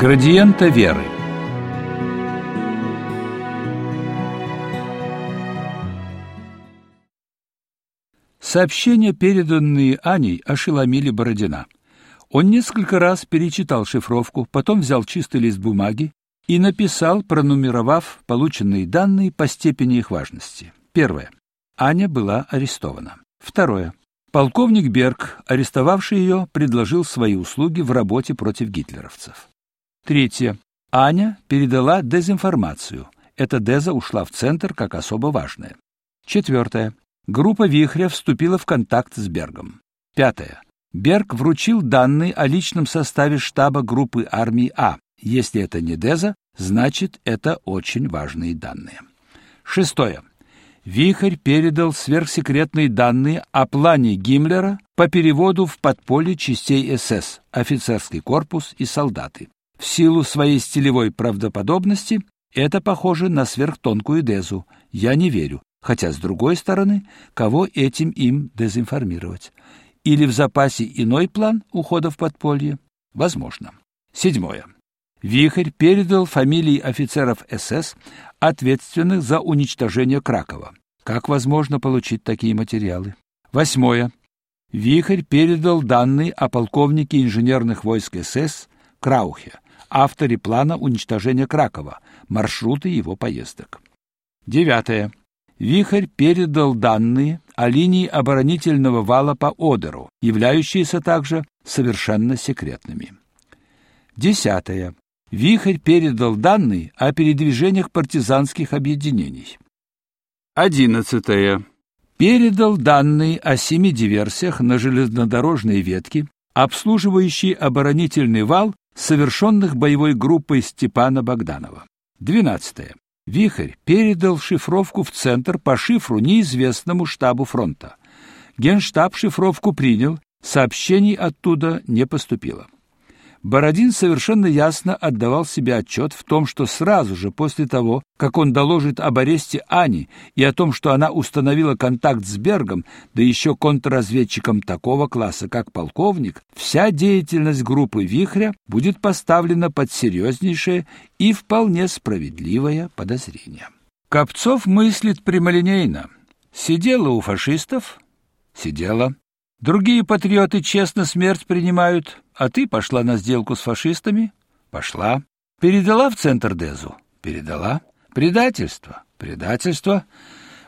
Градиента веры Сообщения, переданные Аней, ошеломили Бородина. Он несколько раз перечитал шифровку, потом взял чистый лист бумаги и написал, пронумеровав полученные данные по степени их важности. Первое. Аня была арестована. Второе. Полковник Берг, арестовавший ее, предложил свои услуги в работе против гитлеровцев. Третье. Аня передала дезинформацию. Эта деза ушла в центр как особо важная. Четвертое. Группа Вихря вступила в контакт с Бергом. Пятое. Берг вручил данные о личном составе штаба группы армии А. Если это не деза, значит, это очень важные данные. Шестое. Вихрь передал сверхсекретные данные о плане Гиммлера по переводу в подполье частей СС, офицерский корпус и солдаты. В силу своей стилевой правдоподобности это похоже на сверхтонкую дезу. Я не верю. Хотя, с другой стороны, кого этим им дезинформировать? Или в запасе иной план ухода в подполье? Возможно. Седьмое. Вихрь передал фамилии офицеров СС, ответственных за уничтожение Кракова. Как возможно получить такие материалы? Восьмое. Вихрь передал данные о полковнике инженерных войск СС Краухе, авторе плана уничтожения Кракова, маршруты его поездок. Девятое. Вихрь передал данные о линии оборонительного вала по Одеру, являющиеся также совершенно секретными. Десятое. Вихрь передал данные о передвижениях партизанских объединений. Одиннадцатое. Передал данные о семи диверсиях на железнодорожной ветке, обслуживающей оборонительный вал, совершенных боевой группой Степана Богданова. Двенадцатое. Вихрь передал шифровку в центр по шифру неизвестному штабу фронта. Генштаб шифровку принял, сообщений оттуда не поступило. Бородин совершенно ясно отдавал себе отчет в том, что сразу же после того, как он доложит об аресте Ани и о том, что она установила контакт с Бергом, да еще контрразведчиком такого класса, как полковник, вся деятельность группы Вихря будет поставлена под серьезнейшее и вполне справедливое подозрение. Копцов мыслит прямолинейно. Сидела у фашистов? Сидела. Другие патриоты честно смерть принимают, а ты пошла на сделку с фашистами? Пошла. Передала в центр Дезу? Передала. Предательство? Предательство.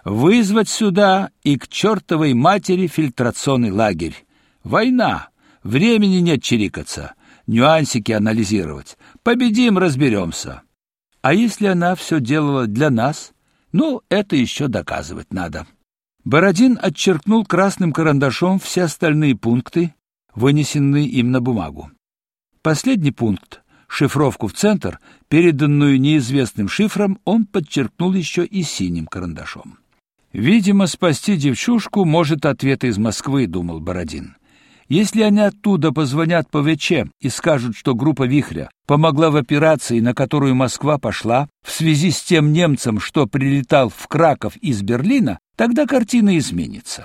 Вызвать сюда и к чертовой матери фильтрационный лагерь. Война. Времени нет чирикаться, нюансики анализировать. Победим, разберемся. А если она все делала для нас? Ну, это еще доказывать надо. Бородин отчеркнул красным карандашом все остальные пункты, вынесенные им на бумагу. Последний пункт, шифровку в центр, переданную неизвестным шифром, он подчеркнул еще и синим карандашом. Видимо, спасти девчушку может ответ из Москвы, думал Бородин. Если они оттуда позвонят по ВЧ и скажут, что группа Вихря помогла в операции, на которую Москва пошла, в связи с тем немцем, что прилетал в Краков из Берлина, тогда картина изменится.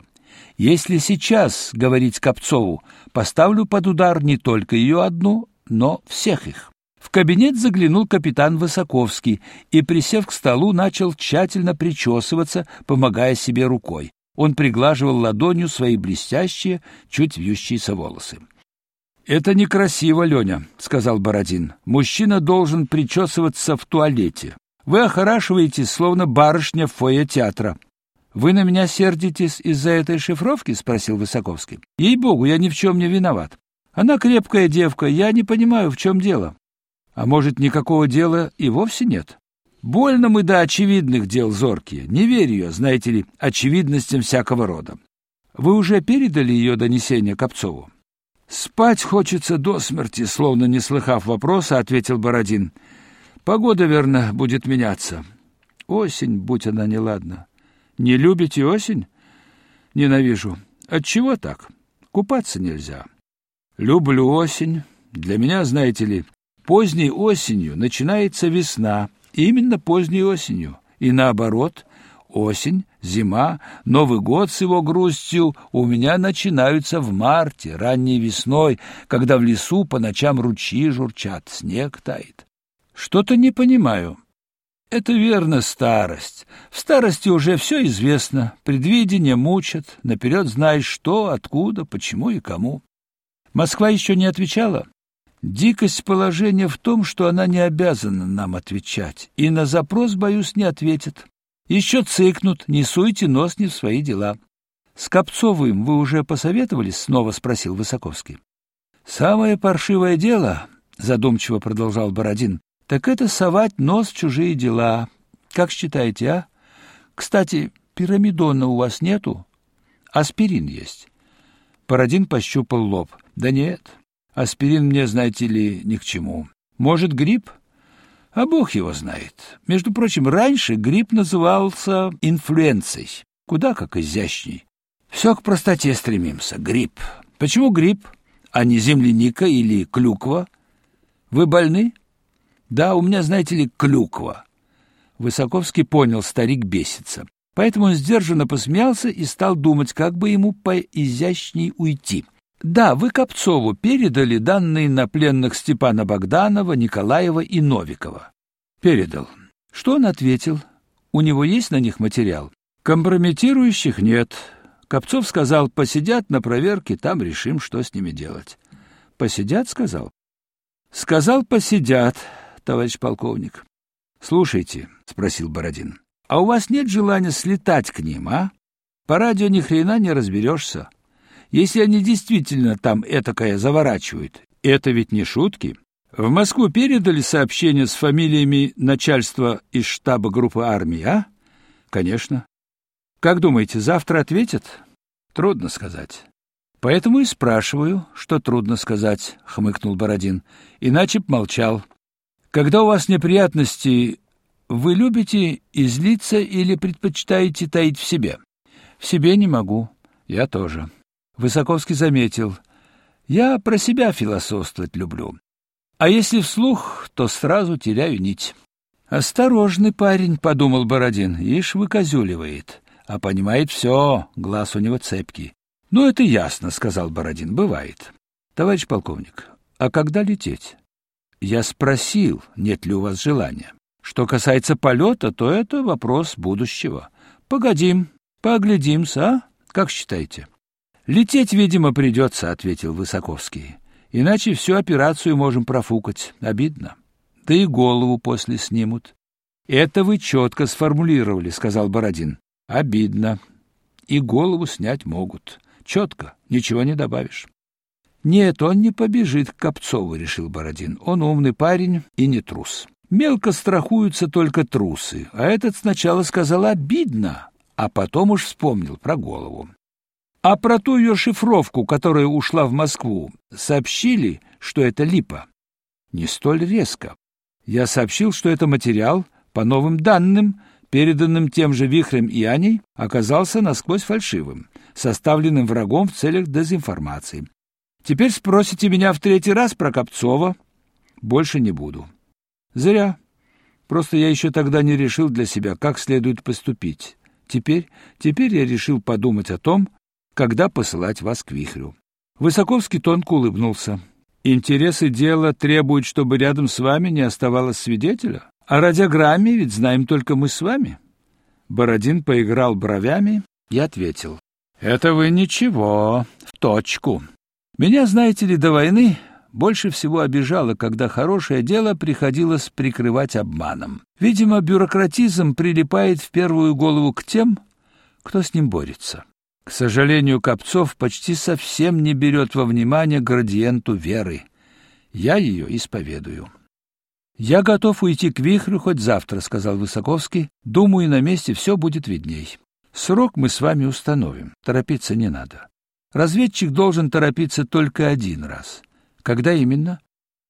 Если сейчас говорить Копцову, поставлю под удар не только ее одну, но всех их. В кабинет заглянул капитан Высоковский и, присев к столу, начал тщательно причесываться, помогая себе рукой. Он приглаживал ладонью свои блестящие, чуть вьющиеся волосы. «Это некрасиво, Леня», — сказал Бородин. «Мужчина должен причесываться в туалете. Вы охорашиваетесь, словно барышня в фойе театра». «Вы на меня сердитесь из-за этой шифровки?» — спросил Высоковский. «Ей-богу, я ни в чем не виноват. Она крепкая девка, я не понимаю, в чем дело». «А может, никакого дела и вовсе нет?» Больно мы до очевидных дел зоркие. Не верю ее, знаете ли, очевидностям всякого рода. Вы уже передали ее донесение Копцову? Спать хочется до смерти, словно не слыхав вопроса, ответил Бородин. Погода, верно, будет меняться. Осень, будь она неладна. Не любите осень? Ненавижу. Отчего так? Купаться нельзя. Люблю осень. Для меня, знаете ли, поздней осенью начинается весна, именно поздней осенью, и наоборот, осень Зима, Новый год с его грустью у меня начинаются в марте, ранней весной, когда в лесу по ночам ручьи журчат, снег тает. Что-то не понимаю. Это верно старость. В старости уже все известно, предвидение мучат, наперед знаешь что, откуда, почему и кому. Москва еще не отвечала. Дикость положения в том, что она не обязана нам отвечать, и на запрос, боюсь, не ответит. Еще цыкнут, не суйте нос не в свои дела. С Копцовым вы уже посоветовались? снова спросил Высоковский. Самое паршивое дело, задумчиво продолжал Бородин, так это совать нос в чужие дела. Как считаете, а? Кстати, пирамидона у вас нету? Аспирин есть. Бородин пощупал лоб. Да нет, аспирин мне, знаете ли, ни к чему. Может, грипп? А бог его знает. Между прочим, раньше грипп назывался инфлюенцией. Куда как изящней. Все к простоте стремимся. Грипп. Почему грипп, а не земляника или клюква? Вы больны? Да, у меня, знаете ли, клюква. Высоковский понял, старик бесится. Поэтому он сдержанно посмеялся и стал думать, как бы ему поизящней уйти. Да, вы Копцову передали данные на пленных Степана Богданова, Николаева и Новикова. Передал. Что он ответил? У него есть на них материал? Компрометирующих нет. Копцов сказал: "Посидят на проверке, там решим, что с ними делать". Посидят, сказал. Сказал: "Посидят", товарищ полковник. Слушайте, спросил Бородин. А у вас нет желания слетать к ним, а? По радио ни хрена не разберешься. Если они действительно там этакое заворачивают, это ведь не шутки. В Москву передали сообщение с фамилиями начальства из штаба группы армии, а? Конечно. Как думаете, завтра ответят? Трудно сказать. Поэтому и спрашиваю, что трудно сказать, хмыкнул Бородин. Иначе б молчал. Когда у вас неприятности, вы любите излиться или предпочитаете таить в себе? В себе не могу. Я тоже. Высоковский заметил: "Я про себя философствовать люблю. А если вслух, то сразу теряю нить". Осторожный парень, подумал Бородин. Ишь выкозюливает, а понимает все, глаз у него цепкий. Ну это ясно, сказал Бородин. Бывает. Товарищ полковник, а когда лететь? Я спросил, нет ли у вас желания. Что касается полета, то это вопрос будущего. Погодим, поглядимся, а? Как считаете? Лететь, видимо, придется, ответил Высоковский. Иначе всю операцию можем профукать. Обидно. Да и голову после снимут. Это вы четко сформулировали, сказал Бородин. Обидно. И голову снять могут. Четко, ничего не добавишь. Нет, он не побежит к Копцову, решил Бородин. Он умный парень и не трус. Мелко страхуются только трусы. А этот сначала сказал обидно, а потом уж вспомнил про голову. А про ту ее шифровку, которая ушла в Москву, сообщили, что это липа. Не столь резко. Я сообщил, что это материал, по новым данным, переданным тем же Вихрем и Аней, оказался насквозь фальшивым, составленным врагом в целях дезинформации. Теперь спросите меня в третий раз про Копцова. Больше не буду. Зря. Просто я еще тогда не решил для себя, как следует поступить. Теперь, теперь я решил подумать о том, когда посылать вас к вихрю. Высоковский тонко улыбнулся. Интересы дела требуют, чтобы рядом с вами не оставалось свидетеля. О радиограмме ведь знаем только мы с вами. Бородин поиграл бровями и ответил: "Это вы ничего, в точку. Меня, знаете ли, до войны больше всего обижало, когда хорошее дело приходилось прикрывать обманом. Видимо, бюрократизм прилипает в первую голову к тем, кто с ним борется. К сожалению, Копцов почти совсем не берет во внимание градиенту веры. Я ее исповедую. Я готов уйти к вихрю хоть завтра, сказал Высоковский. Думаю, на месте все будет видней. Срок мы с вами установим. Торопиться не надо. Разведчик должен торопиться только один раз. Когда именно?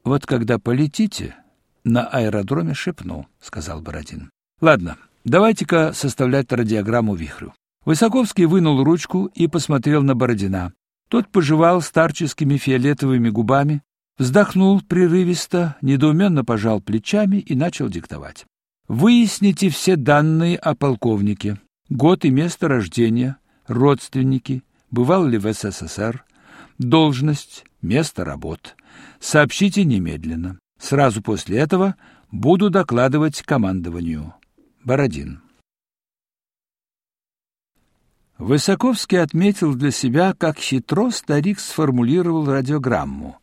Вот когда полетите, на аэродроме шепну, сказал Бородин. Ладно, давайте-ка составлять радиограмму вихрю. Высоковский вынул ручку и посмотрел на Бородина. Тот пожевал старческими фиолетовыми губами, вздохнул прерывисто, недоуменно пожал плечами и начал диктовать. Выясните все данные о полковнике. год и место рождения, родственники, бывал ли в СССР, должность, место работ. Сообщите немедленно. Сразу после этого буду докладывать командованию. Бородин. Высоковский отметил для себя, как хитро старик сформулировал радиограмму.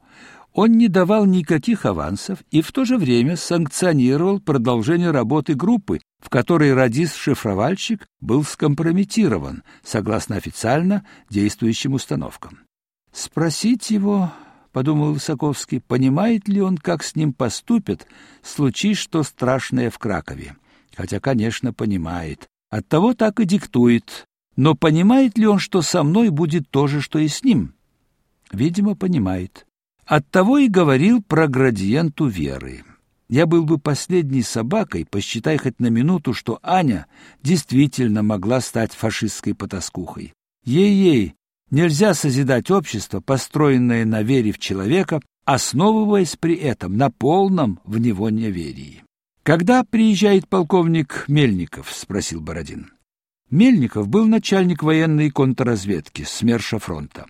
Он не давал никаких авансов и в то же время санкционировал продолжение работы группы, в которой радист-шифровальщик был скомпрометирован, согласно официально действующим установкам. Спросить его, подумал Высоковский, понимает ли он, как с ним поступят, случись что страшное в Кракове. Хотя, конечно, понимает. Оттого так и диктует. Но понимает ли он, что со мной будет то же, что и с ним? Видимо, понимает. Оттого и говорил про градиенту веры. Я был бы последней собакой, посчитай хоть на минуту, что Аня действительно могла стать фашистской потаскухой. Ей-ей, нельзя созидать общество, построенное на вере в человека, основываясь при этом на полном в него неверии. «Когда приезжает полковник Мельников?» — спросил Бородин. Мельников был начальник военной контрразведки СМЕРШа фронта.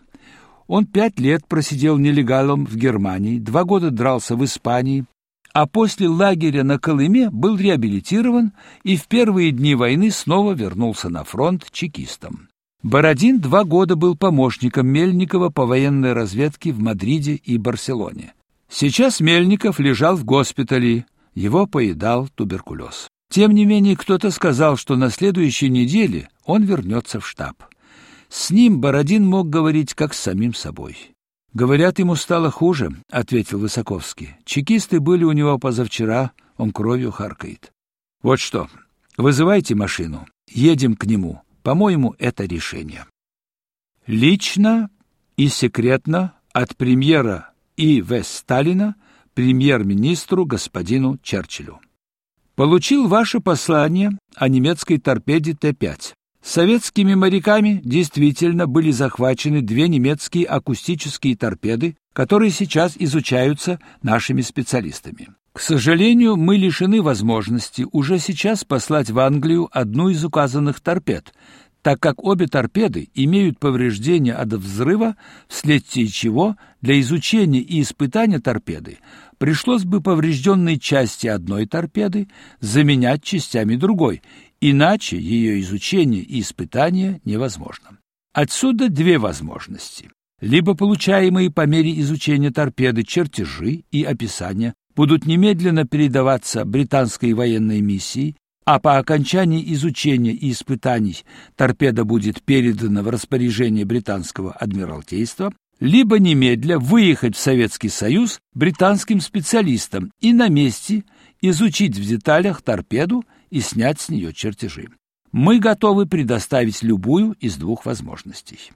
Он пять лет просидел нелегалом в Германии, два года дрался в Испании, а после лагеря на Колыме был реабилитирован и в первые дни войны снова вернулся на фронт чекистом. Бородин два года был помощником Мельникова по военной разведке в Мадриде и Барселоне. Сейчас Мельников лежал в госпитале, его поедал туберкулез. Тем не менее, кто-то сказал, что на следующей неделе он вернется в штаб. С ним Бородин мог говорить как с самим собой. Говорят, ему стало хуже, ответил Высоковский. Чекисты были у него позавчера, он кровью харкает. Вот что. Вызывайте машину. Едем к нему. По-моему, это решение. Лично и секретно от премьера И.В. Сталина премьер-министру господину Черчиллю. Получил ваше послание о немецкой торпеде Т-5. Советскими моряками действительно были захвачены две немецкие акустические торпеды, которые сейчас изучаются нашими специалистами. К сожалению, мы лишены возможности уже сейчас послать в Англию одну из указанных торпед, так как обе торпеды имеют повреждения от взрыва, вследствие чего для изучения и испытания торпеды пришлось бы поврежденные части одной торпеды заменять частями другой, Иначе ее изучение и испытание невозможно. Отсюда две возможности. Либо получаемые по мере изучения торпеды чертежи и описания будут немедленно передаваться британской военной миссии, а по окончании изучения и испытаний торпеда будет передана в распоряжение британского адмиралтейства, либо немедля выехать в Советский Союз британским специалистам и на месте изучить в деталях торпеду и снять с нее чертежи. Мы готовы предоставить любую из двух возможностей.